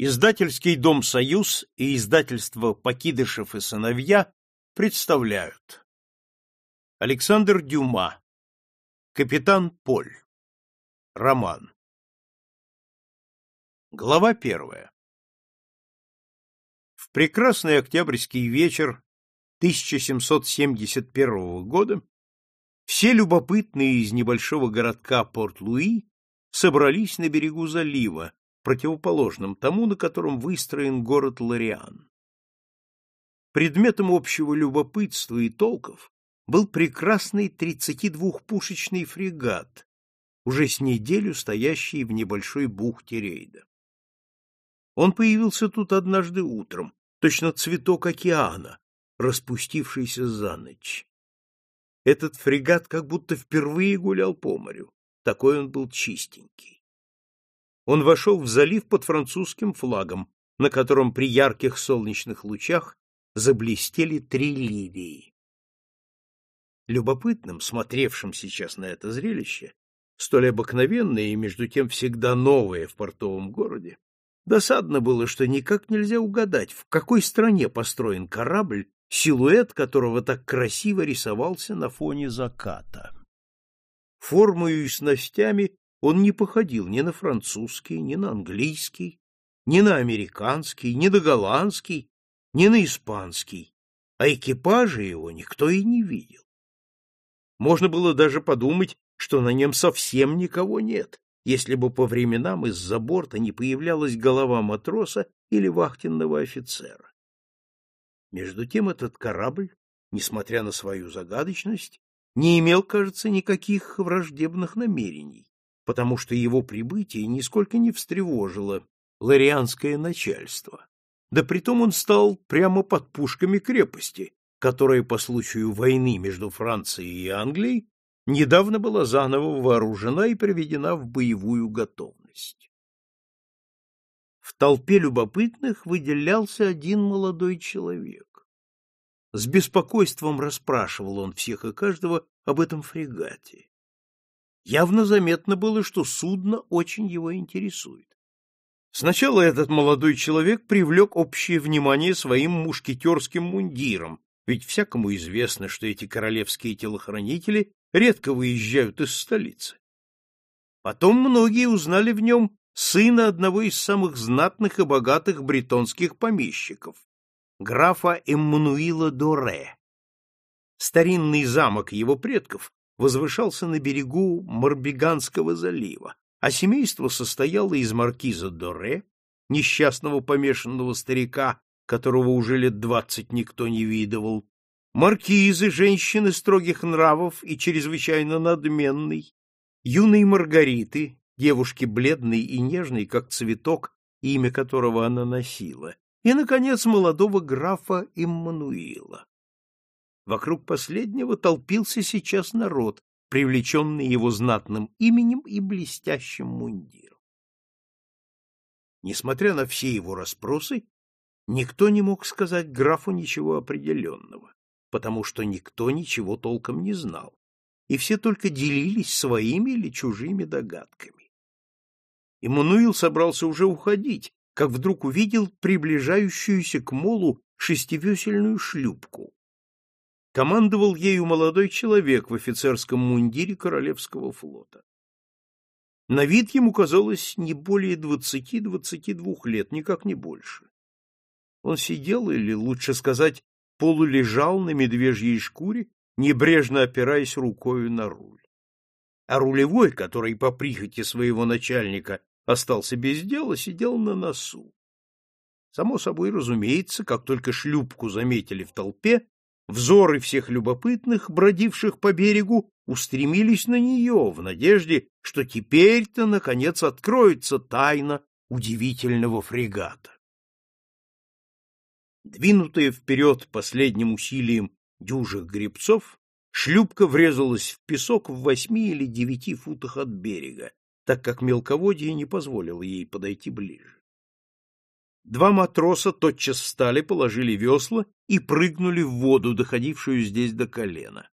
Издательский дом «Союз» и издательство «Покидышев и сыновья» представляют. Александр Дюма. Капитан Поль. Роман. Глава первая. В прекрасный октябрьский вечер 1771 года все любопытные из небольшого городка Порт-Луи собрались на берегу залива, противоположном тому, на котором выстроен город Лориан. Предметом общего любопытства и толков был прекрасный 32-пушечный фрегат, уже с неделю стоящий в небольшой бухте рейда. Он появился тут однажды утром, точно цветок океана, распустившийся за ночь. Этот фрегат как будто впервые гулял по морю, такой он был чистенький он вошел в залив под французским флагом, на котором при ярких солнечных лучах заблестели три лилии. Любопытным, смотревшим сейчас на это зрелище, столь обыкновенное и между тем всегда новое в портовом городе, досадно было, что никак нельзя угадать, в какой стране построен корабль, силуэт которого так красиво рисовался на фоне заката. Формою и снастями он не походил ни на французский, ни на английский, ни на американский, ни на голландский, ни на испанский, а экипажа его никто и не видел. Можно было даже подумать, что на нем совсем никого нет, если бы по временам из-за борта не появлялась голова матроса или вахтенного офицера. Между тем этот корабль, несмотря на свою загадочность, не имел, кажется, никаких враждебных намерений потому что его прибытие нисколько не встревожило ларианское начальство. Да притом он стал прямо под пушками крепости, которая по случаю войны между Францией и Англией недавно была заново вооружена и приведена в боевую готовность. В толпе любопытных выделялся один молодой человек. С беспокойством расспрашивал он всех и каждого об этом фрегате. Явно заметно было, что судно очень его интересует. Сначала этот молодой человек привлек общее внимание своим мушкетерским мундиром, ведь всякому известно, что эти королевские телохранители редко выезжают из столицы. Потом многие узнали в нем сына одного из самых знатных и богатых бретонских помещиков, графа Эммануила Доре. Старинный замок его предков возвышался на берегу Марбиганского залива, а семейство состояло из маркиза Доре, несчастного помешанного старика, которого уже лет двадцать никто не видывал, маркизы, женщины строгих нравов и чрезвычайно надменной, юной Маргариты, девушки бледной и нежной, как цветок, имя которого она носила, и, наконец, молодого графа Иммануила. Вокруг последнего толпился сейчас народ, привлеченный его знатным именем и блестящим мундиром. Несмотря на все его расспросы, никто не мог сказать графу ничего определенного, потому что никто ничего толком не знал, и все только делились своими или чужими догадками. Иммануил собрался уже уходить, как вдруг увидел приближающуюся к молу шестивесельную шлюпку, командовал ею молодой человек в офицерском мундире Королевского флота. На вид ему казалось не более двадцати-двадцати двух лет, никак не больше. Он сидел, или, лучше сказать, полулежал на медвежьей шкуре, небрежно опираясь рукою на руль. А рулевой, который по прихоти своего начальника остался без дела, сидел на носу. Само собой разумеется, как только шлюпку заметили в толпе, Взоры всех любопытных, бродивших по берегу, устремились на нее в надежде, что теперь-то, наконец, откроется тайна удивительного фрегата. Двинутая вперед последним усилием дюжих гребцов, шлюпка врезалась в песок в восьми или девяти футах от берега, так как мелководье не позволило ей подойти ближе. Два матроса тотчас встали, положили весла и прыгнули в воду, доходившую здесь до колена.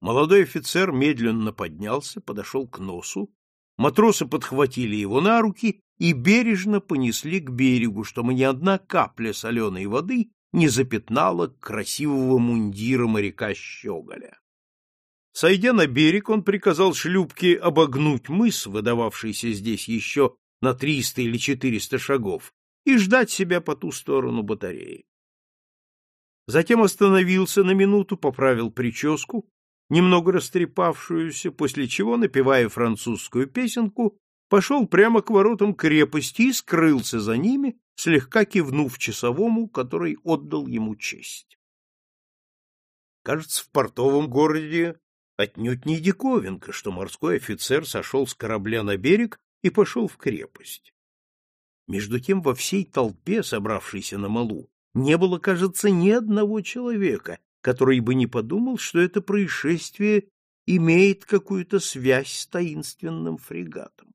Молодой офицер медленно поднялся, подошел к носу Матросы подхватили его на руки и бережно понесли к берегу, чтобы ни одна капля соленой воды не запятнала красивого мундира моряка Щеголя. Сойдя на берег, он приказал шлюпке обогнуть мыс, выдававшийся здесь еще на триста или четыреста шагов, и ждать себя по ту сторону батареи. Затем остановился на минуту, поправил прическу, немного растрепавшуюся, после чего, напевая французскую песенку, пошел прямо к воротам крепости и скрылся за ними, слегка кивнув часовому, который отдал ему честь. Кажется, в портовом городе Отнюдь не диковинка, что морской офицер сошел с корабля на берег и пошел в крепость. Между тем во всей толпе, собравшейся на малу, не было, кажется, ни одного человека, который бы не подумал, что это происшествие имеет какую-то связь с таинственным фрегатом.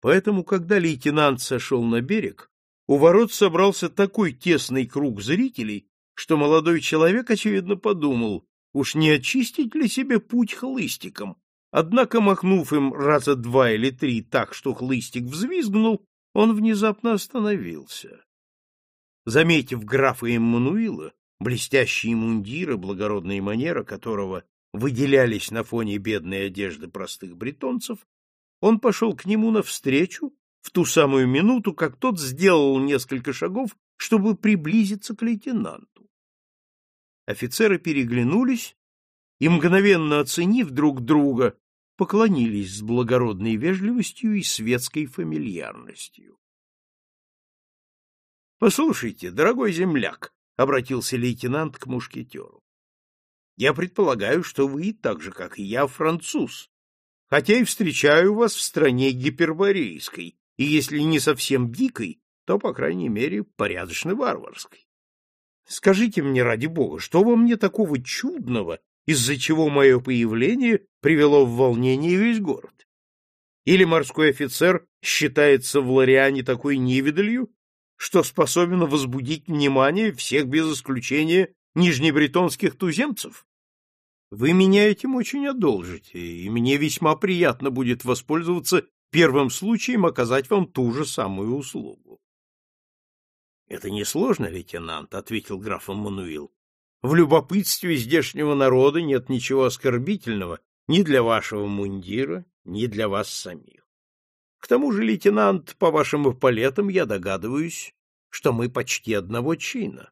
Поэтому, когда лейтенант сошел на берег, у ворот собрался такой тесный круг зрителей, что молодой человек, очевидно, подумал, Уж не очистить ли себе путь хлыстиком? Однако, махнув им раза два или три так, что хлыстик взвизгнул, он внезапно остановился. Заметив графа Эммануила, блестящие мундиры, благородные манеры которого выделялись на фоне бедной одежды простых бретонцев, он пошел к нему навстречу в ту самую минуту, как тот сделал несколько шагов, чтобы приблизиться к лейтенанту. Офицеры переглянулись и, мгновенно оценив друг друга, поклонились с благородной вежливостью и светской фамильярностью. — Послушайте, дорогой земляк, — обратился лейтенант к мушкетеру, — я предполагаю, что вы, так же, как и я, француз, хотя и встречаю вас в стране гиперборейской, и если не совсем дикой, то, по крайней мере, порядочно варварской. Скажите мне, ради бога, что во мне такого чудного, из-за чего мое появление привело в волнение весь город? Или морской офицер считается в Лориане такой невидалью, что способен возбудить внимание всех без исключения нижнебретонских туземцев? Вы меня этим очень одолжите, и мне весьма приятно будет воспользоваться первым случаем оказать вам ту же самую услугу. — Это несложно, лейтенант, — ответил граф Эммануил. — В любопытстве здешнего народа нет ничего оскорбительного ни для вашего мундира, ни для вас самих. К тому же, лейтенант, по вашим эполетам я догадываюсь, что мы почти одного чина.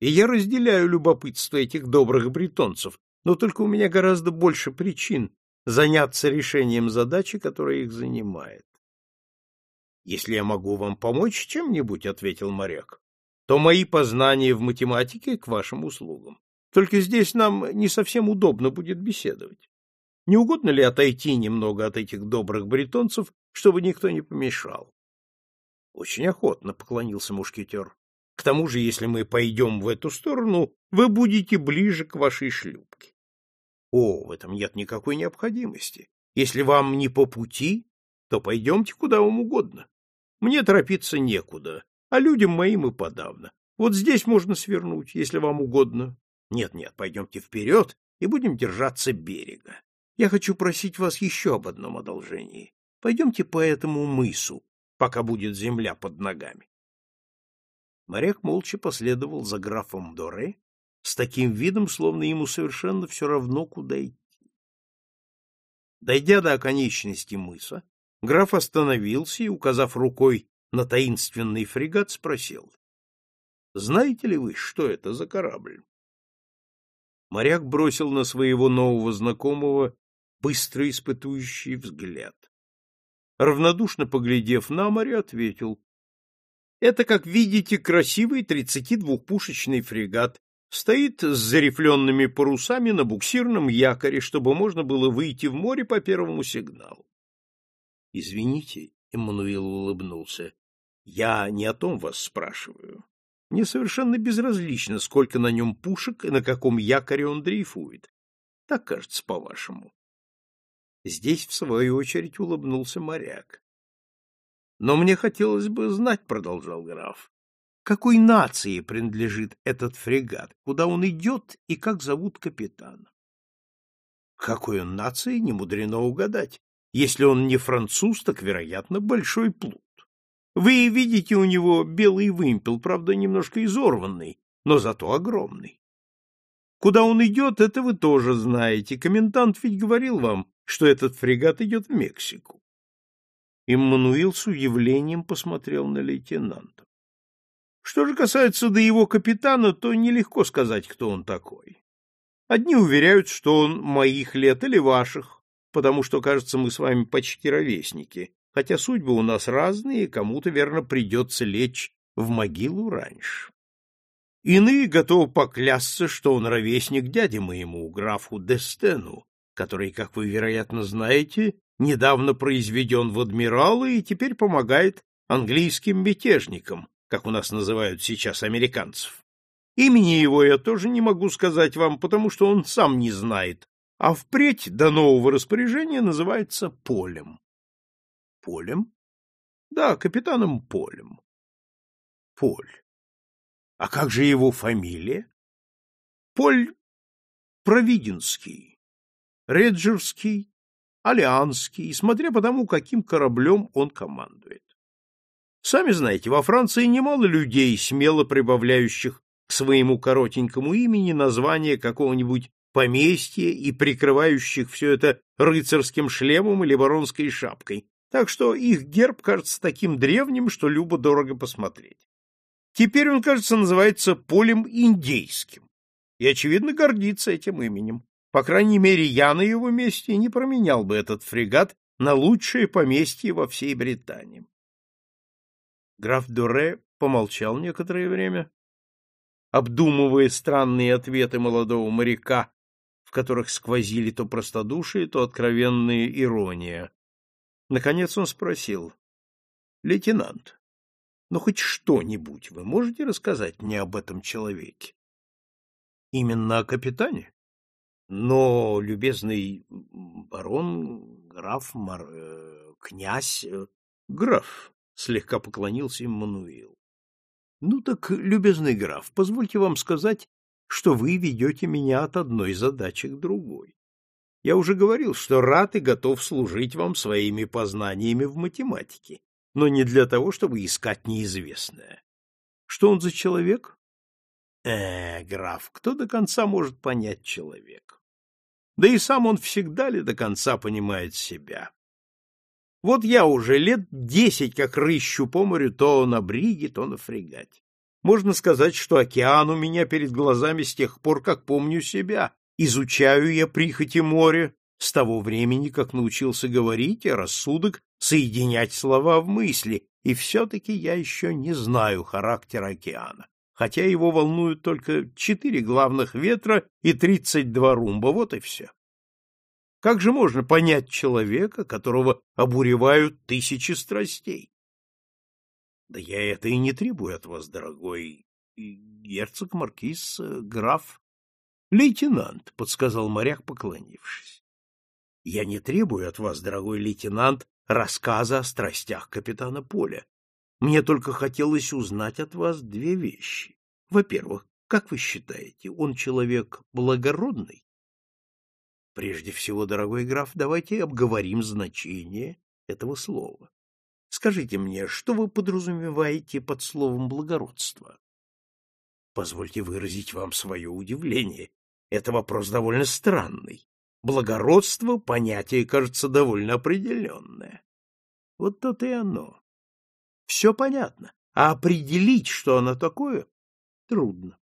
И я разделяю любопытство этих добрых бретонцев, но только у меня гораздо больше причин заняться решением задачи, которая их занимает. Если я могу вам помочь чем-нибудь, ответил моряк, то мои познания в математике к вашим услугам. Только здесь нам не совсем удобно будет беседовать. Не угодно ли отойти немного от этих добрых бретонцев, чтобы никто не помешал? Очень охотно поклонился мушкетер. К тому же, если мы пойдем в эту сторону, вы будете ближе к вашей шлюпке. О, в этом нет никакой необходимости. Если вам не по пути, то пойдемте куда вам угодно. Мне торопиться некуда, а людям моим и подавно. Вот здесь можно свернуть, если вам угодно. Нет-нет, пойдемте вперед и будем держаться берега. Я хочу просить вас еще об одном одолжении. Пойдемте по этому мысу, пока будет земля под ногами. Моряк молча последовал за графом Доре с таким видом, словно ему совершенно все равно, куда идти. Дойдя до оконечности мыса, Граф остановился и, указав рукой на таинственный фрегат, спросил. — Знаете ли вы, что это за корабль? Моряк бросил на своего нового знакомого быстро испытующий взгляд. Равнодушно поглядев на море, ответил. — Это, как видите, красивый тридцати двухпушечный фрегат, стоит с зарифленными парусами на буксирном якоре, чтобы можно было выйти в море по первому сигналу. Извините, Эммануил улыбнулся. Я не о том вас спрашиваю. Мне совершенно безразлично, сколько на нем пушек и на каком якоре он дрейфует. Так кажется, по-вашему. Здесь, в свою очередь, улыбнулся моряк. Но мне хотелось бы знать, продолжал граф, какой нации принадлежит этот фрегат, куда он идет и как зовут капитана. Какой он нации, не мудрено угадать. Если он не француз, так, вероятно, большой плут. Вы видите у него белый вымпел, правда, немножко изорванный, но зато огромный. Куда он идет, это вы тоже знаете. Комендант ведь говорил вам, что этот фрегат идет в Мексику. Иммануил с удивлением посмотрел на лейтенанта. Что же касается до его капитана, то нелегко сказать, кто он такой. Одни уверяют, что он моих лет или ваших, потому что, кажется, мы с вами почти ровесники, хотя судьбы у нас разные, и кому-то, верно, придется лечь в могилу раньше. Иные готовы поклясться, что он ровесник дяде моему, графу Дестену, который, как вы, вероятно, знаете, недавно произведен в адмиралы и теперь помогает английским мятежникам, как у нас называют сейчас американцев. Имени его я тоже не могу сказать вам, потому что он сам не знает, а впредь до нового распоряжения называется Полем. Полем? Да, капитаном Полем. Поль. А как же его фамилия? Поль Провиденский, Реджерский, Алианский, смотря по тому, каким кораблем он командует. Сами знаете, во Франции немало людей, смело прибавляющих к своему коротенькому имени название какого-нибудь поместья и прикрывающих все это рыцарским шлемом или баронской шапкой, так что их герб кажется таким древним, что любо-дорого посмотреть. Теперь он, кажется, называется полем индейским, и, очевидно, гордится этим именем. По крайней мере, я на его месте не променял бы этот фрегат на лучшее поместье во всей Британии. Граф Дуре помолчал некоторое время, обдумывая странные ответы молодого моряка, в которых сквозили то простодушие, то откровенная ирония. Наконец он спросил. — Лейтенант, ну хоть что-нибудь вы можете рассказать мне об этом человеке? — Именно о капитане? Но, любезный барон, граф, мар... Э, князь... Э, граф, — слегка поклонился Иммануил. — Ну так, любезный граф, позвольте вам сказать, что вы ведете меня от одной задачи к другой. Я уже говорил, что рад и готов служить вам своими познаниями в математике, но не для того, чтобы искать неизвестное. Что он за человек? Э, граф, кто до конца может понять человека? Да и сам он всегда ли до конца понимает себя? Вот я уже лет десять как рыщу по морю то на бриге, то на фрегате. Можно сказать, что океан у меня перед глазами с тех пор, как помню себя, Изучаю я прихоти моря с того времени, как научился говорить, и рассудок соединять слова в мысли, и все-таки я еще не знаю характера океана, хотя его волнуют только четыре главных ветра и тридцать два румба, вот и все. Как же можно понять человека, которого обуревают тысячи страстей? Да я это и не требую от вас, дорогой герцог, маркиз, граф, Лейтенант, подсказал моряк, поклонившись. Я не требую от вас, дорогой лейтенант, рассказа о страстях капитана Поля. Мне только хотелось узнать от вас две вещи. Во-первых, как вы считаете, он человек благородный? Прежде всего, дорогой граф, давайте обговорим значение этого слова. Скажите мне, что вы подразумеваете под словом благородство? Позвольте выразить вам свое удивление. Это вопрос довольно странный. Благородство — понятие, кажется, довольно определенное. Вот то-то и оно. Все понятно, а определить, что оно такое, трудно.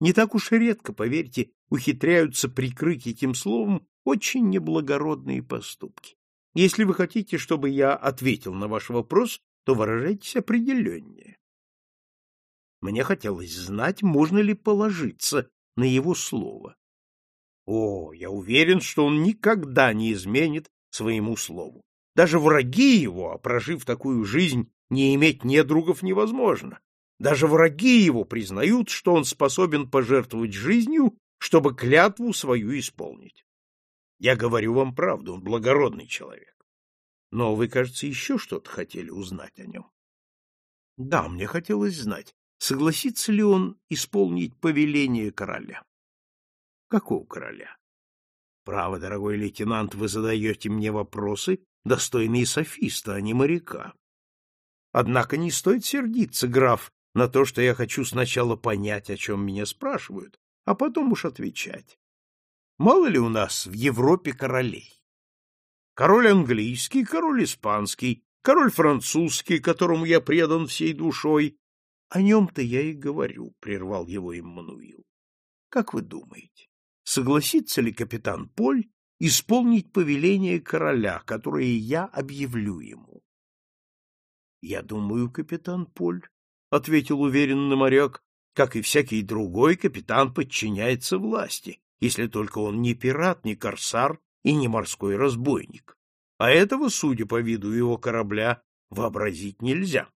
Не так уж и редко, поверьте, ухитряются прикрыть этим словом очень неблагородные поступки. Если вы хотите, чтобы я ответил на ваш вопрос, то выражайтесь определеннее. Мне хотелось знать, можно ли положиться на его слово. О, я уверен, что он никогда не изменит своему слову. Даже враги его, а прожив такую жизнь, не иметь недругов невозможно. Даже враги его признают, что он способен пожертвовать жизнью, чтобы клятву свою исполнить. Я говорю вам правду, он благородный человек. Но вы, кажется, еще что-то хотели узнать о нем. Да, мне хотелось знать, согласится ли он исполнить повеление короля. Какого короля? Право, дорогой лейтенант, вы задаете мне вопросы, достойные софиста, а не моряка. Однако не стоит сердиться, граф, на то, что я хочу сначала понять, о чем меня спрашивают, а потом уж отвечать. Мало ли у нас в Европе королей? Король английский, король испанский, король французский, которому я предан всей душой. О нем-то я и говорю, — прервал его Иммануил. Как вы думаете, согласится ли капитан Поль исполнить повеление короля, которое я объявлю ему? — Я думаю, капитан Поль, — ответил уверенно моряк, — как и всякий другой, капитан подчиняется власти, если только он не пират, не корсар и не морской разбойник. А этого, судя по виду его корабля, вообразить нельзя.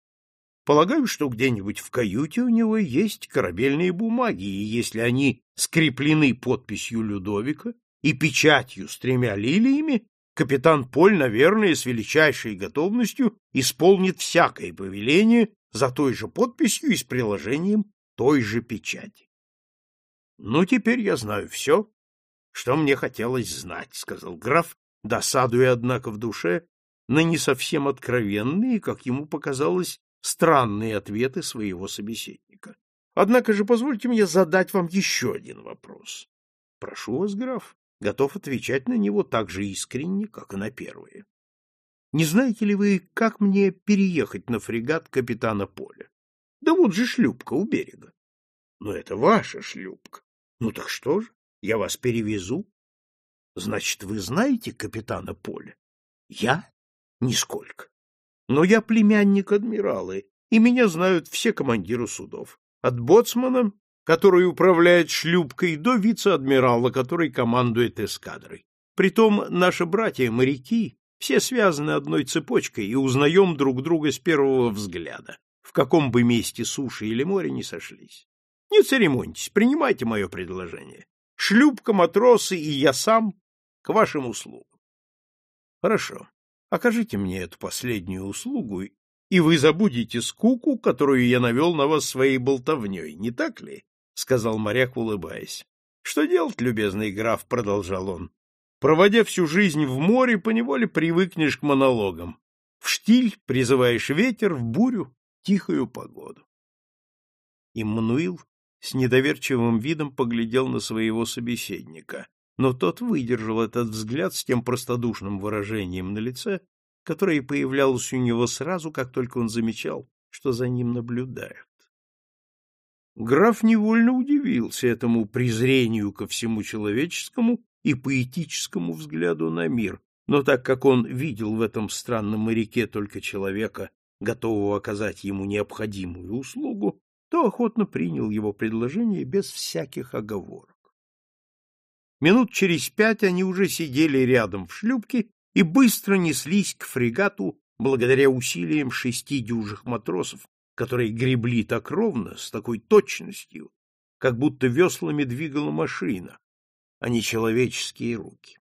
Полагаю, что где-нибудь в каюте у него есть корабельные бумаги, и если они скреплены подписью Людовика и печатью с тремя лилиями, капитан Поль, наверное, с величайшей готовностью исполнит всякое повеление за той же подписью и с приложением той же печати. — Ну, теперь я знаю все, что мне хотелось знать, — сказал граф, досадуя, однако, в душе на не совсем откровенные, как ему показалось, странные ответы своего собеседника. Однако же позвольте мне задать вам еще один вопрос. Прошу вас, граф, готов отвечать на него так же искренне, как и на первые. Не знаете ли вы, как мне переехать на фрегат капитана Поля? Да вот же шлюпка у берега. Но это ваша шлюпка. Ну так что же, я вас перевезу. Значит, вы знаете капитана Поля? Я? Нисколько. Но я племянник адмирала, и меня знают все командиры судов. От боцмана, который управляет шлюпкой, до вице-адмирала, который командует эскадрой. Притом наши братья-моряки все связаны одной цепочкой и узнаем друг друга с первого взгляда, в каком бы месте суши или моря не сошлись. Церемоньтесь, принимайте мое предложение. Шлюпка, матросы и я сам к вашим услугам. Хорошо. Окажите мне эту последнюю услугу, и вы забудете скуку, которую я навел на вас своей болтовней, не так ли? — сказал моряк, улыбаясь. — Что делать, любезный граф? — продолжал он. — Проводя всю жизнь в море, поневоле привыкнешь к монологам. В штиль призываешь ветер, в бурю — тихую погоду. Иммануил с недоверчивым видом поглядел на своего собеседника, но тот выдержал этот взгляд с тем простодушным выражением на лице, которое появлялось у него сразу, как только он замечал, что за ним наблюдают. Граф невольно удивился этому презрению ко всему человеческому и поэтическому взгляду на мир, но так как он видел в этом странном моряке только человека, готового оказать ему необходимую услугу, то охотно принял его предложение без всяких оговорок. Минут через пять они уже сидели рядом в шлюпке и быстро неслись к фрегату благодаря усилиям шести дюжих матросов, которые гребли так ровно, с такой точностью, как будто веслами двигала машина, а не человеческие руки.